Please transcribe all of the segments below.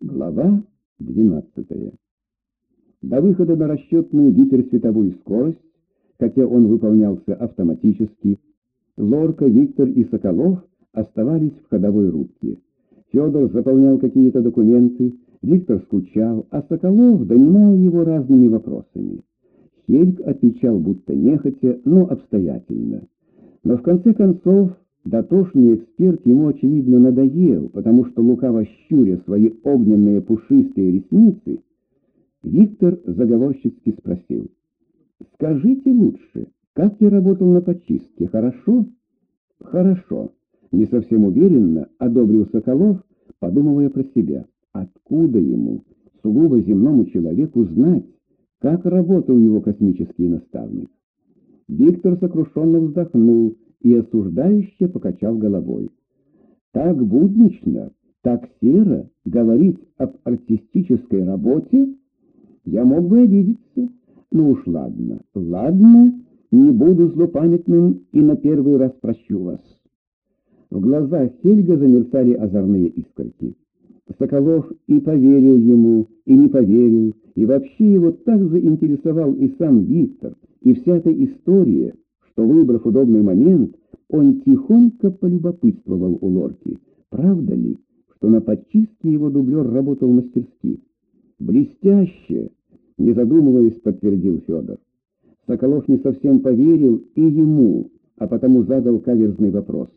Глава 12. До выхода на расчетную гиперсветовую скорость, хотя он выполнялся автоматически, Лорка, Виктор и Соколов оставались в ходовой рубке. Федор заполнял какие-то документы, Виктор скучал, а Соколов донимал его разными вопросами. Хельг отвечал будто нехотя, но обстоятельно. Но в конце концов дотошный эксперт ему, очевидно, надоел, потому что, лукаво щуря свои огненные пушистые ресницы, Виктор заговорщицки спросил, «Скажите лучше, как я работал на почистке, хорошо?» «Хорошо», — не совсем уверенно одобрил Соколов, подумывая про себя, откуда ему, сугубо земному человеку, знать, как работал его космический наставник. Виктор сокрушенно вздохнул и осуждающе покачал головой. Так буднично, так серо говорить об артистической работе? Я мог бы обидеться. Ну уж ладно, ладно, не буду злопамятным и на первый раз прощу вас. В глазах Хельга замерцали озорные искорки. Соколов и поверил ему, и не поверил, и вообще его так заинтересовал и сам Виктор, и вся эта история, что, выбрав удобный момент, он тихонько полюбопытствовал у Лорки, правда ли, что на подчистке его дублер работал мастерски. «Блестяще!» — не задумываясь, подтвердил Федор. Соколов не совсем поверил и ему, а потому задал каверзный вопрос.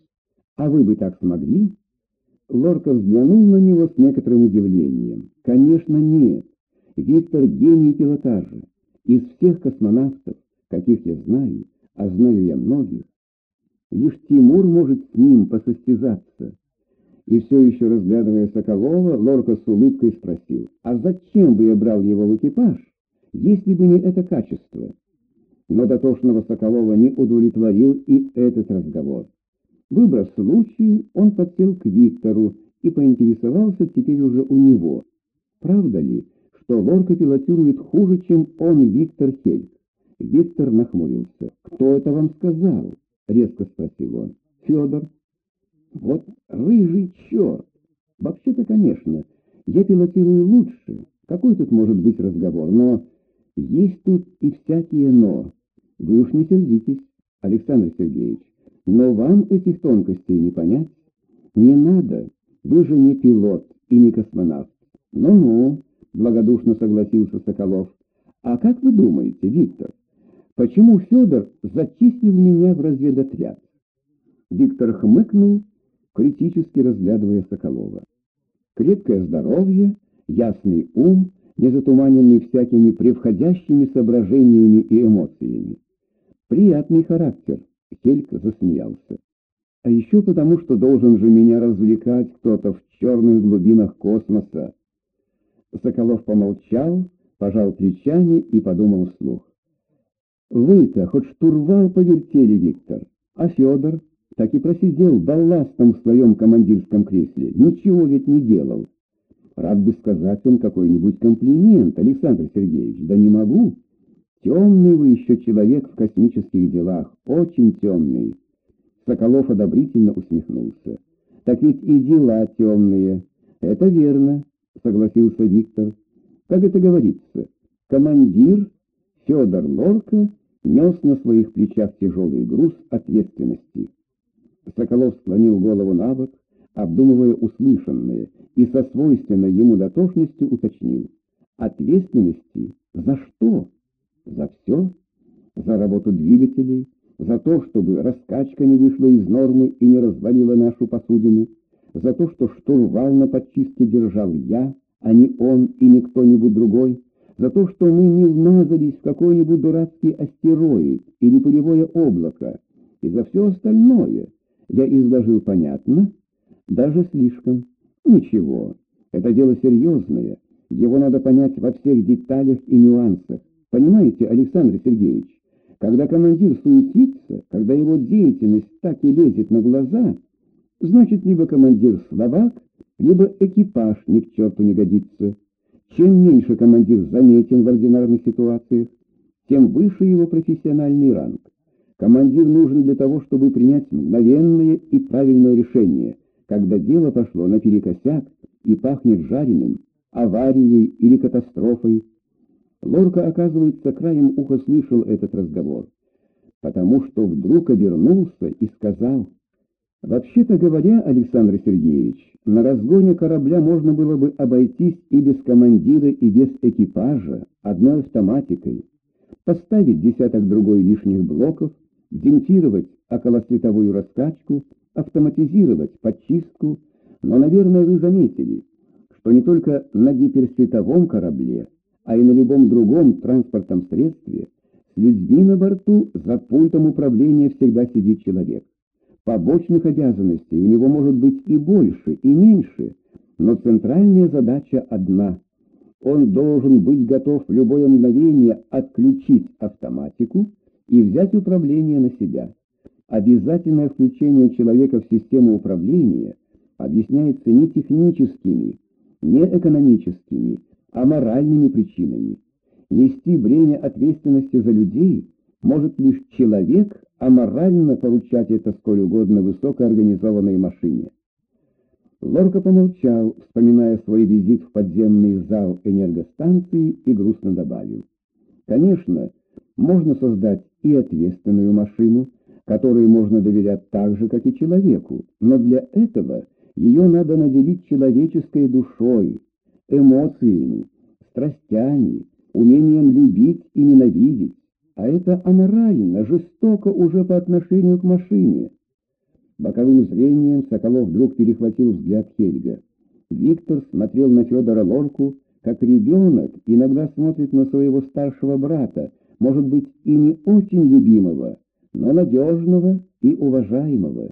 «А вы бы так смогли?» Лорка взглянул на него с некоторым удивлением. «Конечно, нет. Виктор — гений пилотажа. Из всех космонавтов, каких я знаю, а знаю я многих, лишь Тимур может с ним посостязаться». И все еще разглядывая Соколова, Лорка с улыбкой спросил, «А зачем бы я брал его в экипаж, если бы не это качество?» Но дотошного Соколова не удовлетворил и этот разговор. Выбрав случай, он подсел к Виктору и поинтересовался теперь уже у него. Правда ли, что Лорка пилотирует хуже, чем он, Виктор Хельк? Виктор нахмурился. «Кто это вам сказал?» — резко спросил он. «Федор». «Вот рыжий черт! Вообще-то, конечно, я пилотирую лучше. Какой тут может быть разговор? Но есть тут и всякие «но». Вы уж не сердитесь, Александр Сергеевич. Но вам этих тонкостей не понять. Не надо, вы же не пилот и не космонавт. Ну-ну, благодушно согласился Соколов. А как вы думаете, Виктор, почему Федор зачислил меня в разведотряд? Виктор хмыкнул, критически разглядывая Соколова. Крепкое здоровье, ясный ум, не затуманенный всякими превходящими соображениями и эмоциями. Приятный характер, Хельк засмеялся. А еще потому, что должен же меня развлекать кто-то в черных глубинах космоса. Соколов помолчал, пожал плечами и подумал вслух. Вы-то хоть штурвал повертели, Виктор, а Федор так и просидел балластом в своем командирском кресле, ничего ведь не делал. Рад бы сказать вам какой-нибудь комплимент, Александр Сергеевич, да не могу. Темный вы еще человек в космических делах, очень темный. Соколов одобрительно усмехнулся. Так ведь и дела темные. Это верно, согласился Виктор. Как это говорится, командир Федор Лорка нес на своих плечах тяжелый груз ответственности. Соколов склонил голову на бок, обдумывая услышанное, и со свойственной ему дотошностью уточнил. Ответственности за что? За все? За работу двигателей, за то, чтобы раскачка не вышла из нормы и не развалила нашу посудину, за то, что штурвал на подчистке держал я, а не он и не кто-нибудь другой, за то, что мы не вмазались в какой-нибудь дурацкий астероид или пылевое облако, и за все остальное я изложил понятно, даже слишком. Ничего, это дело серьезное, его надо понять во всех деталях и нюансах. Понимаете, Александр Сергеевич, когда командир суетится, когда его деятельность так и лезет на глаза, значит, либо командир словак, либо экипаж ни к черту не годится. Чем меньше командир заметен в ординарных ситуациях, тем выше его профессиональный ранг. Командир нужен для того, чтобы принять мгновенное и правильное решение, когда дело пошло наперекосяк и пахнет жареным, аварией или катастрофой. Лорка, оказывается, краем уха слышал этот разговор, потому что вдруг обернулся и сказал, «Вообще-то говоря, Александр Сергеевич, на разгоне корабля можно было бы обойтись и без командира, и без экипажа, одной автоматикой, поставить десяток другой лишних блоков, демонтировать околосветовую раскачку, автоматизировать подчистку, но, наверное, вы заметили, что не только на гиперсветовом корабле, а и на любом другом транспортном средстве с людьми на борту за пультом управления всегда сидит человек. Побочных обязанностей у него может быть и больше, и меньше, но центральная задача одна. Он должен быть готов в любое мгновение отключить автоматику и взять управление на себя. Обязательное включение человека в систему управления объясняется не техническими, не экономическими, а моральными причинами. Нести бремя ответственности за людей может лишь человек, а морально поручать это сколь угодно высокоорганизованной машине. Лорка помолчал, вспоминая свой визит в подземный зал энергостанции и грустно добавил. Конечно, можно создать и ответственную машину, которой можно доверять так же, как и человеку, но для этого ее надо наделить человеческой душой, эмоциями, страстями, умением любить и ненавидеть, а это аморально, жестоко уже по отношению к машине. Боковым зрением Соколов вдруг перехватил взгляд Хельга. Виктор смотрел на Федора Лорку, как ребенок иногда смотрит на своего старшего брата, может быть, и не очень любимого, но надежного и уважаемого.